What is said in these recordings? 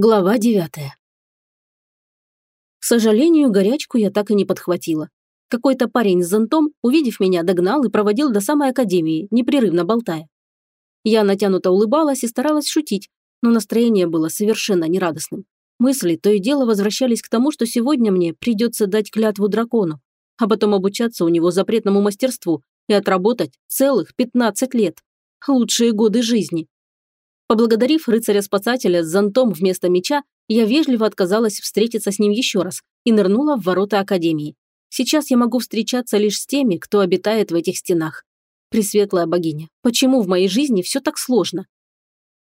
Глава девятая. К сожалению, горячку я так и не подхватила. Какой-то парень с зонтом, увидев меня, догнал и проводил до самой академии, непрерывно болтая. Я натянуто улыбалась и старалась шутить, но настроение было совершенно нерадостным. Мысли то и дело возвращались к тому, что сегодня мне придется дать клятву дракону, а потом обучаться у него запретному мастерству и отработать целых 15 лет. Лучшие годы жизни. Поблагодарив рыцаря-спасателя с зонтом вместо меча, я вежливо отказалась встретиться с ним еще раз и нырнула в ворота Академии. Сейчас я могу встречаться лишь с теми, кто обитает в этих стенах. Пресветлая богиня, почему в моей жизни все так сложно?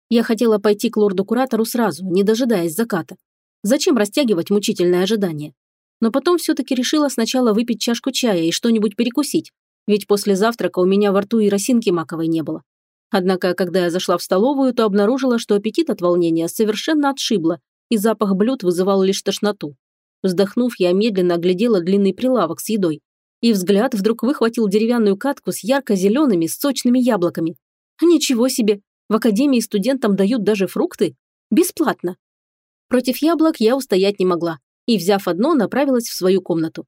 Я хотела пойти к лорду-куратору сразу, не дожидаясь заката. Зачем растягивать мучительное ожидание? Но потом все-таки решила сначала выпить чашку чая и что-нибудь перекусить, ведь после завтрака у меня во рту и росинки маковой не было. Однако, когда я зашла в столовую, то обнаружила, что аппетит от волнения совершенно отшибло, и запах блюд вызывал лишь тошноту. Вздохнув, я медленно оглядела длинный прилавок с едой. И взгляд вдруг выхватил деревянную катку с ярко-зелеными, сочными яблоками. Ничего себе! В академии студентам дают даже фрукты? Бесплатно. Против яблок я устоять не могла, и, взяв одно, направилась в свою комнату.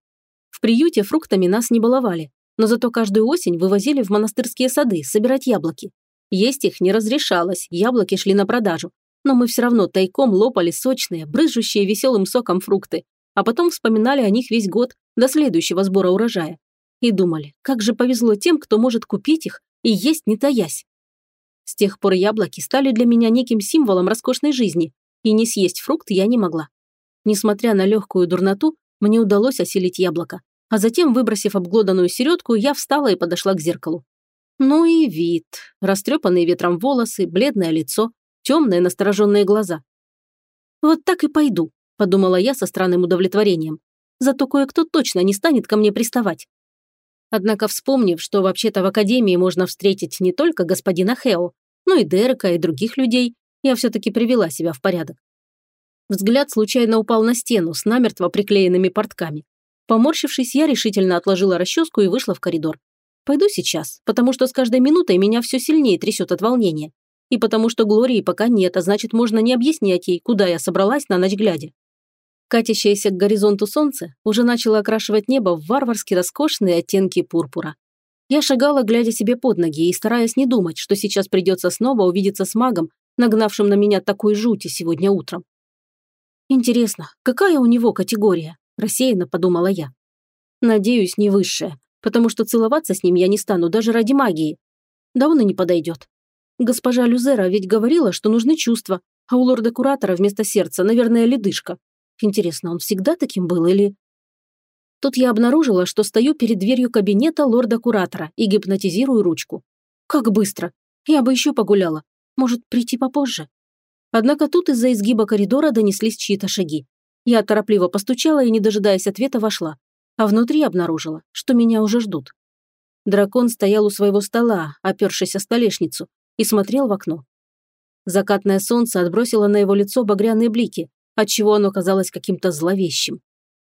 В приюте фруктами нас не баловали, но зато каждую осень вывозили в монастырские сады собирать яблоки. Есть их не разрешалось, яблоки шли на продажу. Но мы все равно тайком лопали сочные, брызжущие веселым соком фрукты, а потом вспоминали о них весь год, до следующего сбора урожая. И думали, как же повезло тем, кто может купить их и есть не таясь. С тех пор яблоки стали для меня неким символом роскошной жизни, и не съесть фрукт я не могла. Несмотря на легкую дурноту, мне удалось осилить яблоко, а затем, выбросив обглоданную середку, я встала и подошла к зеркалу. Ну и вид. Растрепанные ветром волосы, бледное лицо, темные настороженные глаза. «Вот так и пойду», – подумала я со странным удовлетворением. «Зато кое-кто точно не станет ко мне приставать». Однако, вспомнив, что вообще-то в академии можно встретить не только господина Хео, но и Дерека и других людей, я все-таки привела себя в порядок. Взгляд случайно упал на стену с намертво приклеенными портками. Поморщившись, я решительно отложила расческу и вышла в коридор. Пойду сейчас, потому что с каждой минутой меня все сильнее трясет от волнения. И потому что Глории пока нет, а значит, можно не объяснять ей, куда я собралась на ночь глядя. Катящееся к горизонту солнце уже начало окрашивать небо в варварски роскошные оттенки пурпура. Я шагала, глядя себе под ноги и стараясь не думать, что сейчас придется снова увидеться с магом, нагнавшим на меня такой жути сегодня утром. «Интересно, какая у него категория?» – рассеянно подумала я. «Надеюсь, не высшая, потому что целоваться с ним я не стану даже ради магии. Да он и не подойдет. Госпожа Люзера ведь говорила, что нужны чувства, а у лорда-куратора вместо сердца, наверное, ледышка. Интересно, он всегда таким был или... Тут я обнаружила, что стою перед дверью кабинета лорда-куратора и гипнотизирую ручку. Как быстро. Я бы еще погуляла. Может, прийти попозже? Однако тут из-за изгиба коридора донеслись чьи-то шаги. Я торопливо постучала и, не дожидаясь ответа, вошла а внутри обнаружила, что меня уже ждут. Дракон стоял у своего стола, опершись о столешницу, и смотрел в окно. Закатное солнце отбросило на его лицо багряные блики, отчего оно казалось каким-то зловещим.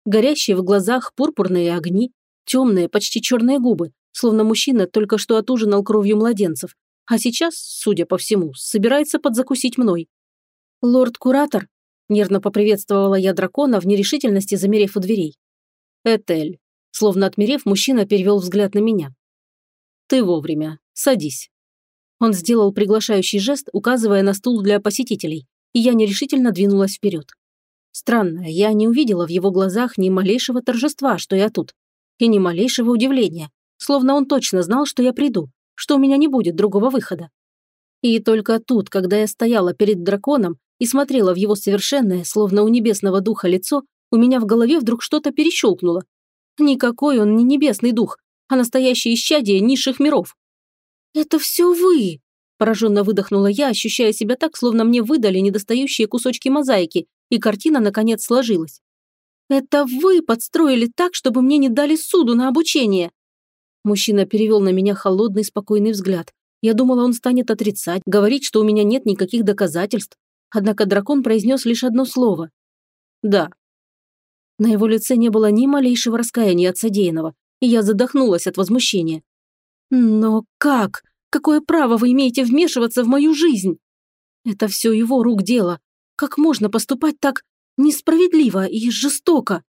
Горящие в глазах пурпурные огни, темные, почти черные губы, словно мужчина только что отужинал кровью младенцев, а сейчас, судя по всему, собирается подзакусить мной. «Лорд-куратор?» – нервно поприветствовала я дракона в нерешительности, замерев у дверей. Этель. Словно отмерев, мужчина перевел взгляд на меня. Ты вовремя. Садись. Он сделал приглашающий жест, указывая на стул для посетителей, и я нерешительно двинулась вперед. Странно, я не увидела в его глазах ни малейшего торжества, что я тут, и ни малейшего удивления, словно он точно знал, что я приду, что у меня не будет другого выхода. И только тут, когда я стояла перед драконом и смотрела в его совершенное, словно у небесного духа лицо, у меня в голове вдруг что-то перещелкнуло. Никакой он не небесный дух, а настоящее исчадие низших миров. «Это все вы!» – пораженно выдохнула я, ощущая себя так, словно мне выдали недостающие кусочки мозаики, и картина, наконец, сложилась. «Это вы подстроили так, чтобы мне не дали суду на обучение!» Мужчина перевел на меня холодный, спокойный взгляд. Я думала, он станет отрицать, говорить, что у меня нет никаких доказательств. Однако дракон произнес лишь одно слово. «Да, на его лице не было ни малейшего раскаяния от содеянного, и я задохнулась от возмущения. «Но как? Какое право вы имеете вмешиваться в мою жизнь?» «Это все его рук дело. Как можно поступать так несправедливо и жестоко?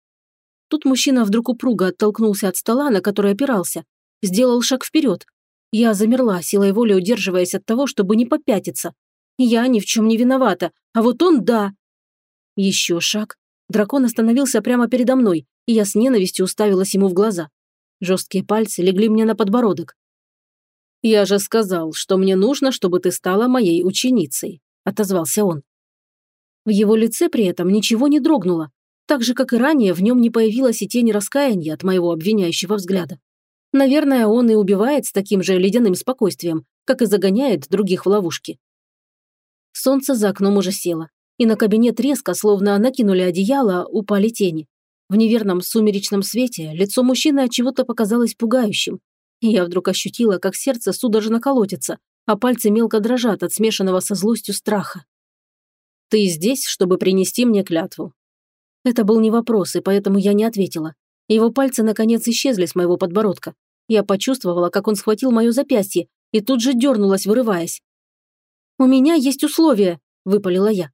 Тут мужчина вдруг упруго оттолкнулся от стола, на который опирался, сделал шаг вперед. Я замерла, силой воли удерживаясь от того, чтобы не попятиться. Я ни в чем не виновата, а вот он – да. Еще шаг. Дракон остановился прямо передо мной, и я с ненавистью уставилась ему в глаза. Жесткие пальцы легли мне на подбородок. «Я же сказал, что мне нужно, чтобы ты стала моей ученицей», – отозвался он. В его лице при этом ничего не дрогнуло, так же, как и ранее, в нем не появилось и тени раскаяния от моего обвиняющего взгляда. Наверное, он и убивает с таким же ледяным спокойствием, как и загоняет других в ловушки. Солнце за окном уже село, и на кабинет резко, словно накинули одеяло, упали тени. В неверном сумеречном свете лицо мужчины от чего-то показалось пугающим. И я вдруг ощутила, как сердце судорожно колотится, а пальцы мелко дрожат от смешанного со злостью страха. «Ты здесь, чтобы принести мне клятву». Это был не вопрос, и поэтому я не ответила. Его пальцы, наконец, исчезли с моего подбородка. Я почувствовала, как он схватил мое запястье, и тут же дернулась, вырываясь. «У меня есть условия», – выпалила я.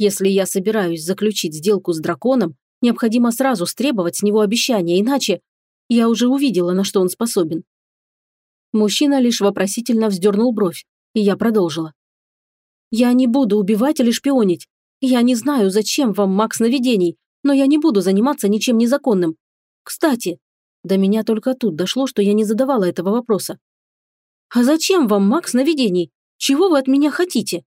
«Если я собираюсь заключить сделку с драконом, Необходимо сразу стребовать с него обещания, иначе я уже увидела, на что он способен. Мужчина лишь вопросительно вздернул бровь, и я продолжила. «Я не буду убивать или шпионить. Я не знаю, зачем вам маг сновидений, но я не буду заниматься ничем незаконным. Кстати, до меня только тут дошло, что я не задавала этого вопроса. А зачем вам маг сновидений? Чего вы от меня хотите?»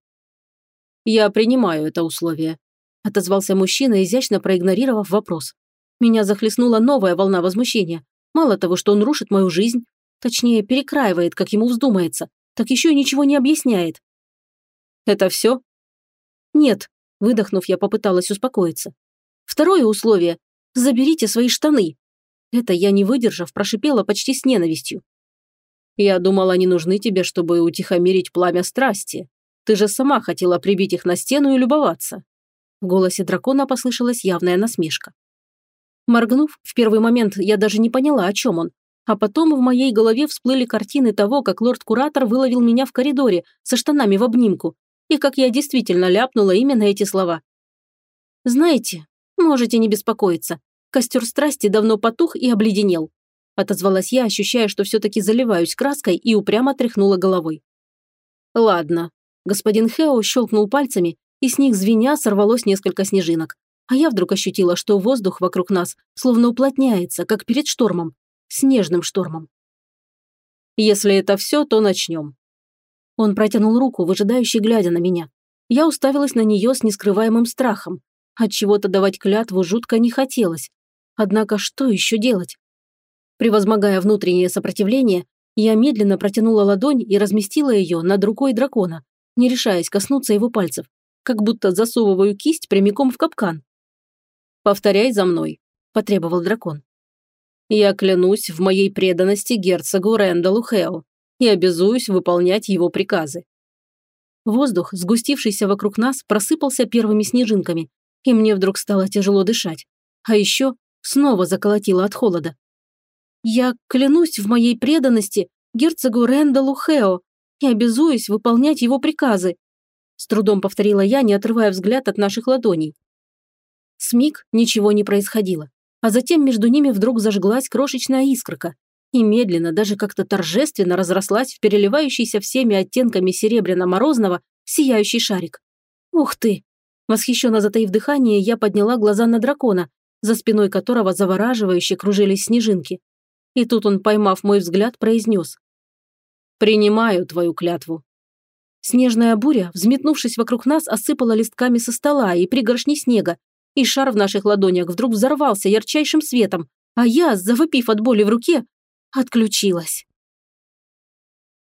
«Я принимаю это условие», отозвался мужчина, изящно проигнорировав вопрос. Меня захлестнула новая волна возмущения. Мало того, что он рушит мою жизнь, точнее, перекраивает, как ему вздумается, так еще и ничего не объясняет. «Это все?» «Нет», – выдохнув, я попыталась успокоиться. «Второе условие – заберите свои штаны». Это я, не выдержав, прошипела почти с ненавистью. «Я думал, они нужны тебе, чтобы утихомирить пламя страсти. Ты же сама хотела прибить их на стену и любоваться». В голосе дракона послышалась явная насмешка. Моргнув, в первый момент я даже не поняла, о чем он. А потом в моей голове всплыли картины того, как лорд-куратор выловил меня в коридоре со штанами в обнимку, и как я действительно ляпнула именно эти слова. «Знаете, можете не беспокоиться. Костер страсти давно потух и обледенел», отозвалась я, ощущая, что все-таки заливаюсь краской и упрямо тряхнула головой. «Ладно». Господин Хео щелкнул пальцами, и с них звеня сорвалось несколько снежинок. А я вдруг ощутила, что воздух вокруг нас словно уплотняется, как перед штормом. Снежным штормом. «Если это все, то начнем». Он протянул руку, выжидающий глядя на меня. Я уставилась на нее с нескрываемым страхом. От чего то давать клятву жутко не хотелось. Однако что еще делать? Превозмогая внутреннее сопротивление, я медленно протянула ладонь и разместила ее над рукой дракона, не решаясь коснуться его пальцев как будто засовываю кисть прямиком в капкан. «Повторяй за мной», – потребовал дракон. «Я клянусь в моей преданности герцогу Рэндаллу Хео и обязуюсь выполнять его приказы». Воздух, сгустившийся вокруг нас, просыпался первыми снежинками, и мне вдруг стало тяжело дышать. А еще снова заколотило от холода. «Я клянусь в моей преданности герцогу Рэндаллу Хео и обязуюсь выполнять его приказы», с трудом повторила я, не отрывая взгляд от наших ладоней. С миг ничего не происходило, а затем между ними вдруг зажглась крошечная искорка и медленно, даже как-то торжественно разрослась в переливающийся всеми оттенками серебряно-морозного сияющий шарик. «Ух ты!» Восхищенно затаив дыхание, я подняла глаза на дракона, за спиной которого завораживающе кружились снежинки. И тут он, поймав мой взгляд, произнес. «Принимаю твою клятву». Снежная буря, взметнувшись вокруг нас, осыпала листками со стола и пригоршни снега, и шар в наших ладонях вдруг взорвался ярчайшим светом, а я, завопив от боли в руке, отключилась.